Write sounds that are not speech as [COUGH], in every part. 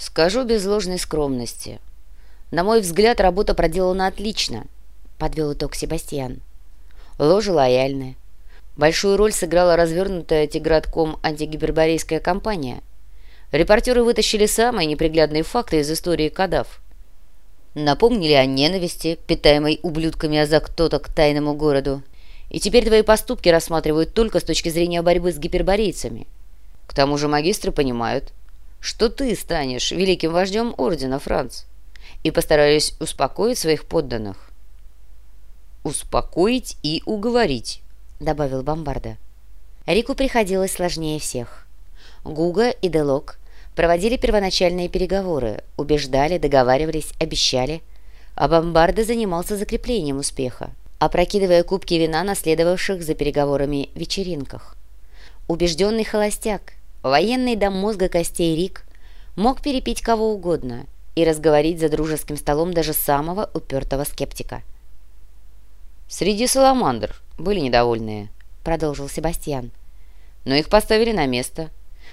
Скажу без ложной скромности. На мой взгляд, работа проделана отлично, подвел итог Себастьян. Ложа лояльная. Большую роль сыграла развернутая тигратком антигиперборейская кампания. Репортеры вытащили самые неприглядные факты из истории Кадав. Напомнили о ненависти, питаемой ублюдками Азактота к тайному городу. И теперь твои поступки рассматривают только с точки зрения борьбы с гиперборейцами. К тому же магистры понимают, что ты станешь великим вождем Ордена, Франц, и постараюсь успокоить своих подданных». «Успокоить и уговорить», — добавил Бомбарда. Рику приходилось сложнее всех. Гуга и Делок проводили первоначальные переговоры, убеждали, договаривались, обещали, а Бомбарда занимался закреплением успеха, опрокидывая кубки вина на следовавших за переговорами вечеринках. Убежденный холостяк, Военный до мозга костей Рик мог перепить кого угодно и разговорить за дружеским столом даже самого упертого скептика. «Среди саламандр были недовольные», — продолжил Себастьян. «Но их поставили на место.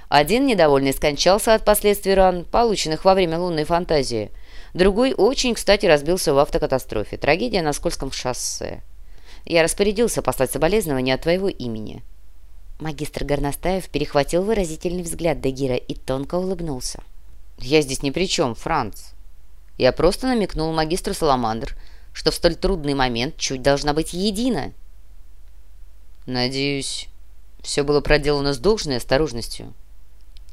Один недовольный скончался от последствий ран, полученных во время лунной фантазии. Другой очень, кстати, разбился в автокатастрофе. Трагедия на Скользком шоссе. Я распорядился послать соболезнования от твоего имени». Магистр Горностаев перехватил выразительный взгляд Дагира и тонко улыбнулся. «Я здесь ни при чем, Франц. Я просто намекнул магистру Саламандр, что в столь трудный момент чуть должна быть едина». «Надеюсь, все было проделано с должной осторожностью».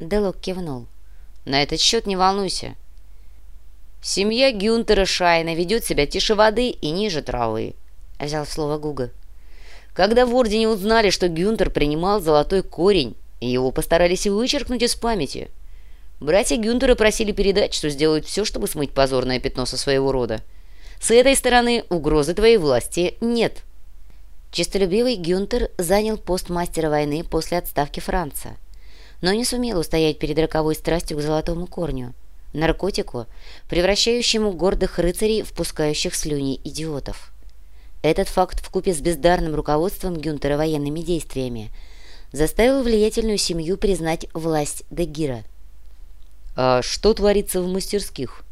Делок кивнул. «На этот счет не волнуйся. Семья Гюнтера Шайна ведет себя тише воды и ниже травы», — взял слово Гуга. Когда в Ордене узнали, что Гюнтер принимал золотой корень, его постарались вычеркнуть из памяти, братья Гюнтера просили передать, что сделают все, чтобы смыть позорное пятно со своего рода. С этой стороны угрозы твоей власти нет. Чистолюбивый Гюнтер занял пост мастера войны после отставки Франца, но не сумел устоять перед роковой страстью к золотому корню, наркотику, превращающему гордых рыцарей в пускающих слюни идиотов. Этот факт вкупе с бездарным руководством Гюнтера военными действиями заставил влиятельную семью признать власть Дегира. «А что творится в мастерских?»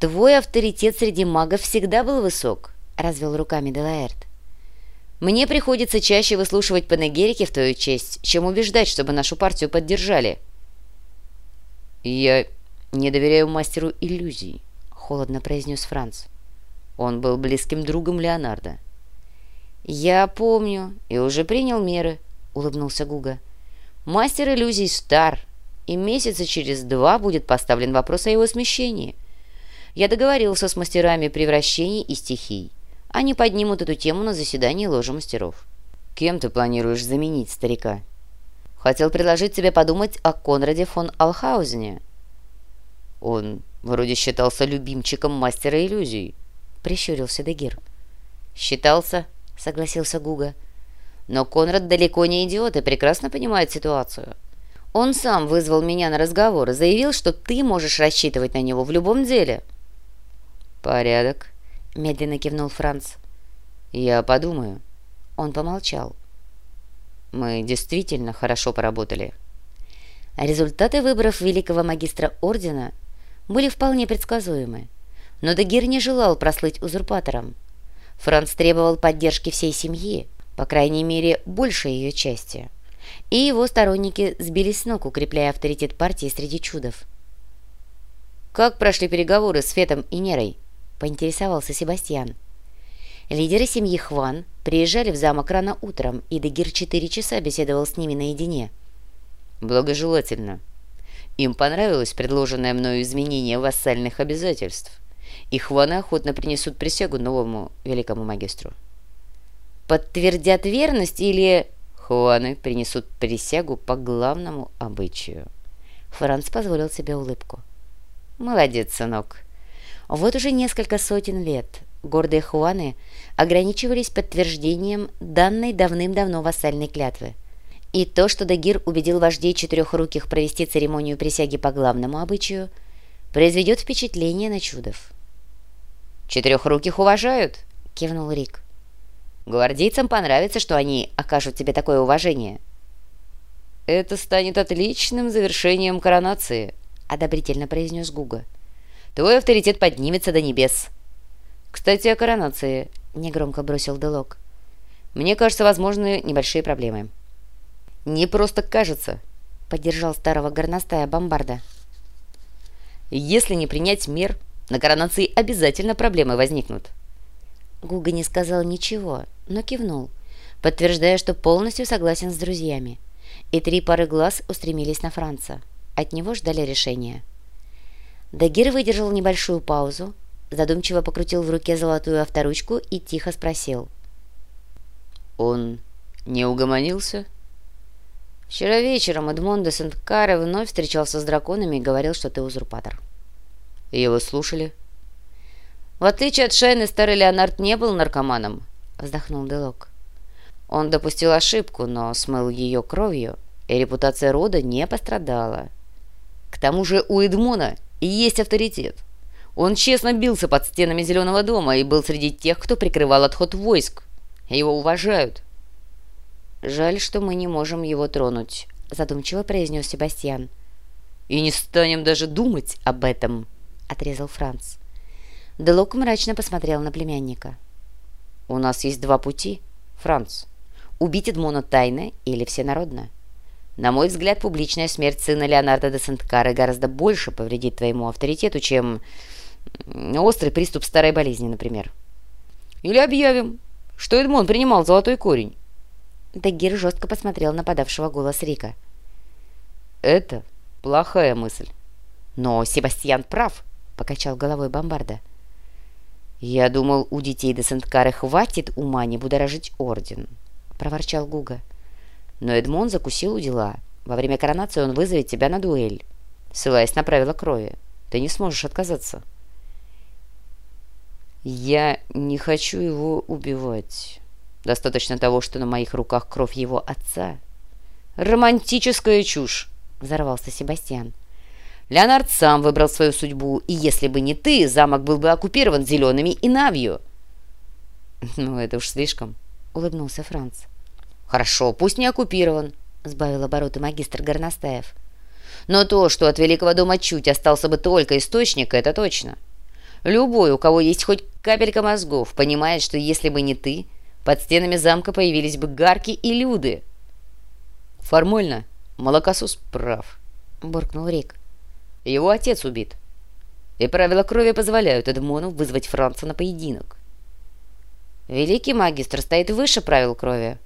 «Твой авторитет среди магов всегда был высок», — развел руками Делаэрт. «Мне приходится чаще выслушивать панегерики в твою честь, чем убеждать, чтобы нашу партию поддержали». «Я не доверяю мастеру иллюзий», — холодно произнес Франц. Он был близким другом Леонардо. «Я помню и уже принял меры», — улыбнулся Гуга. «Мастер иллюзий стар, и месяца через два будет поставлен вопрос о его смещении. Я договорился с мастерами превращений и стихий. Они поднимут эту тему на заседании ложи мастеров». «Кем ты планируешь заменить старика?» «Хотел предложить тебе подумать о Конраде фон Алхаузене». «Он вроде считался любимчиком мастера иллюзий». — прищурился Дегир. «Считался», — согласился Гуга. «Но Конрад далеко не идиот и прекрасно понимает ситуацию. Он сам вызвал меня на разговор и заявил, что ты можешь рассчитывать на него в любом деле». «Порядок», — медленно кивнул Франц. «Я подумаю». Он помолчал. «Мы действительно хорошо поработали». Результаты выборов великого магистра Ордена были вполне предсказуемы. Но Дагир не желал прослыть узурпатором. Франц требовал поддержки всей семьи, по крайней мере, большей ее части. И его сторонники сбились с ног, укрепляя авторитет партии среди чудов. «Как прошли переговоры с Фетом и Нерой?» – поинтересовался Себастьян. Лидеры семьи Хван приезжали в замок рано утром, и Дегир четыре часа беседовал с ними наедине. «Благожелательно. Им понравилось предложенное мною изменение вассальных обязательств и хваны охотно принесут присягу новому великому магистру. Подтвердят верность или хуаны принесут присягу по главному обычаю. Франц позволил себе улыбку. «Молодец, сынок. Вот уже несколько сотен лет гордые хуаны ограничивались подтверждением данной давным-давно вассальной клятвы. И то, что Дагир убедил вождей четырехруких провести церемонию присяги по главному обычаю, произведет впечатление на чудов. «Четырехруких уважают», — кивнул Рик. «Гвардейцам понравится, что они окажут тебе такое уважение». «Это станет отличным завершением коронации», — одобрительно произнес Гуга. «Твой авторитет поднимется до небес». «Кстати, о коронации», — негромко бросил Делок. «Мне кажется, возможны небольшие проблемы». «Не просто кажется», — поддержал старого горностая бомбарда. «Если не принять мер, на коронации обязательно проблемы возникнут». Гуга не сказал ничего, но кивнул, подтверждая, что полностью согласен с друзьями. И три пары глаз устремились на Франца. От него ждали решения. Дагир выдержал небольшую паузу, задумчиво покрутил в руке золотую авторучку и тихо спросил. «Он не угомонился?» «Вчера вечером Эдмон де Сент-Каре вновь встречался с драконами и говорил, что ты узурпатор». «Его слушали?» «В отличие от Шайны, старый Леонард не был наркоманом», — вздохнул Делок. «Он допустил ошибку, но смыл ее кровью, и репутация рода не пострадала. К тому же у Эдмона есть авторитет. Он честно бился под стенами Зеленого дома и был среди тех, кто прикрывал отход войск. Его уважают». «Жаль, что мы не можем его тронуть», — задумчиво произнес Себастьян. «И не станем даже думать об этом», — отрезал Франц. Делок мрачно посмотрел на племянника. «У нас есть два пути, Франц. Убить Эдмона тайно или всенародно. На мой взгляд, публичная смерть сына Леонардо де Сент-Кары гораздо больше повредит твоему авторитету, чем острый приступ старой болезни, например. Или объявим, что Эдмон принимал золотой корень». Дагир жестко посмотрел на подавшего голос Рика. «Это плохая мысль». «Но Себастьян прав», — покачал головой Бомбарда. «Я думал, у детей де Сент-Кары хватит ума не будоражить орден», — проворчал Гуга. «Но Эдмон закусил у дела. Во время коронации он вызовет тебя на дуэль, ссылаясь на правила крови. Ты не сможешь отказаться». «Я не хочу его убивать. Достаточно того, что на моих руках кровь его отца». «Романтическая чушь!» — взорвался Себастьян. Леонард сам выбрал свою судьбу, и если бы не ты, замок был бы оккупирован зелеными и Навью. [LAUGHS] «Ну, это уж слишком», — улыбнулся Франц. «Хорошо, пусть не оккупирован», — сбавил обороты магистр Горностаев. «Но то, что от Великого дома чуть остался бы только источник, это точно. Любой, у кого есть хоть капелька мозгов, понимает, что если бы не ты, под стенами замка появились бы гарки и люды». «Формально молокосос прав», — буркнул Рик. Его отец убит. И правила крови позволяют Эдмону вызвать Франца на поединок. Великий магистр стоит выше правил крови.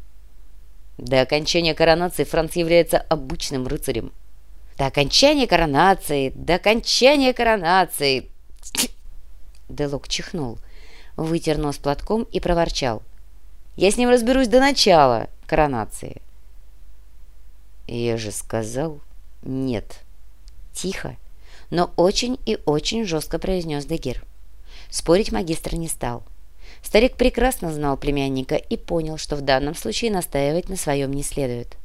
До окончания коронации Франц является обычным рыцарем. До окончания коронации, до окончания коронации... [SNIFFS] Делок чихнул, вытер нос платком и проворчал. «Я с ним разберусь до начала коронации». «Я же сказал нет». Тихо, но очень и очень жестко произнес Дегир. Спорить магистр не стал. Старик прекрасно знал племянника и понял, что в данном случае настаивать на своем не следует.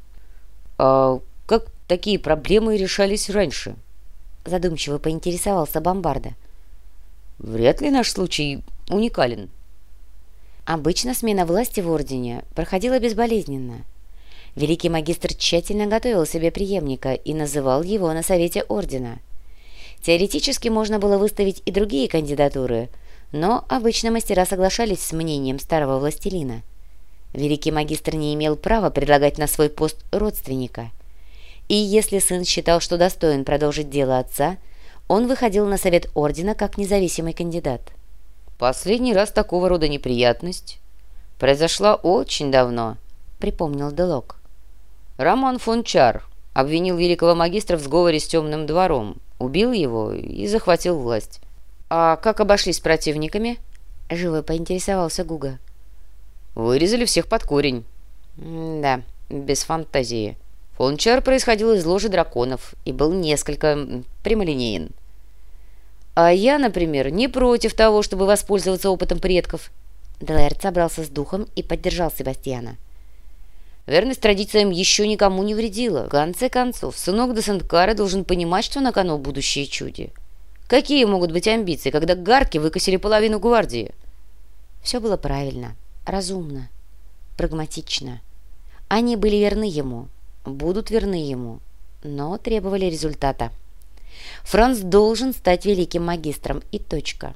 «А как такие проблемы решались раньше?» Задумчиво поинтересовался Бомбарда. «Вряд ли наш случай уникален». Обычно смена власти в Ордене проходила безболезненно. Великий магистр тщательно готовил себе преемника и называл его на совете Ордена – Теоретически можно было выставить и другие кандидатуры, но обычно мастера соглашались с мнением старого властелина. Великий магистр не имел права предлагать на свой пост родственника. И если сын считал, что достоин продолжить дело отца, он выходил на совет ордена как независимый кандидат. «Последний раз такого рода неприятность произошла очень давно», — припомнил Делок. Роман фон Чар обвинил великого магистра в сговоре с темным двором, убил его и захватил власть. «А как обошлись с противниками?» — живо поинтересовался Гуга. «Вырезали всех под корень». «Да, без фантазии». Фончар происходил из ложи драконов и был несколько прямолинеен. «А я, например, не против того, чтобы воспользоваться опытом предков». Делаэрт собрался с духом и поддержал Себастьяна. Верность традициям еще никому не вредила. В конце концов, сынок де Сент-Кара должен понимать, что на кону будущее чуди. Какие могут быть амбиции, когда гарки выкосили половину гвардии? Все было правильно, разумно, прагматично. Они были верны ему, будут верны ему, но требовали результата. Франц должен стать великим магистром и точка.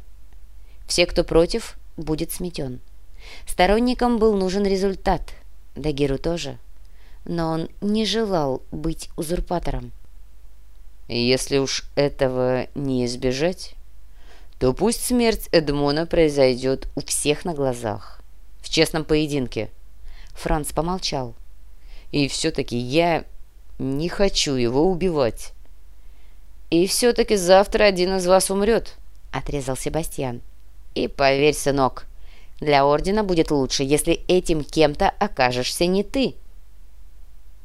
Все, кто против, будет сметен. Сторонникам был нужен результат, Дагиру тоже, но он не желал быть узурпатором. Если уж этого не избежать, то пусть смерть Эдмона произойдет у всех на глазах, в честном поединке. Франц помолчал. И все-таки я не хочу его убивать. И все-таки завтра один из вас умрет, отрезал Себастьян. И поверь, сынок, для Ордена будет лучше, если этим кем-то окажешься не ты.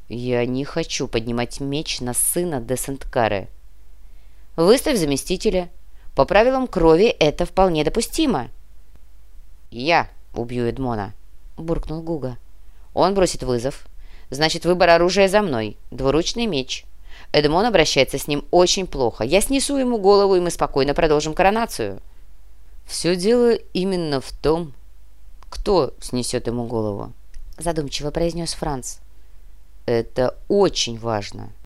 Я не хочу поднимать меч на сына де Сент-Каре. Выставь заместителя. По правилам крови это вполне допустимо. Я убью Эдмона, буркнул Гуга. Он бросит вызов. Значит, выбор оружия за мной. Двуручный меч. Эдмон обращается с ним очень плохо. Я снесу ему голову, и мы спокойно продолжим коронацию. Все дело именно в том, кто снесет ему голову, задумчиво произнес Франц. Это очень важно.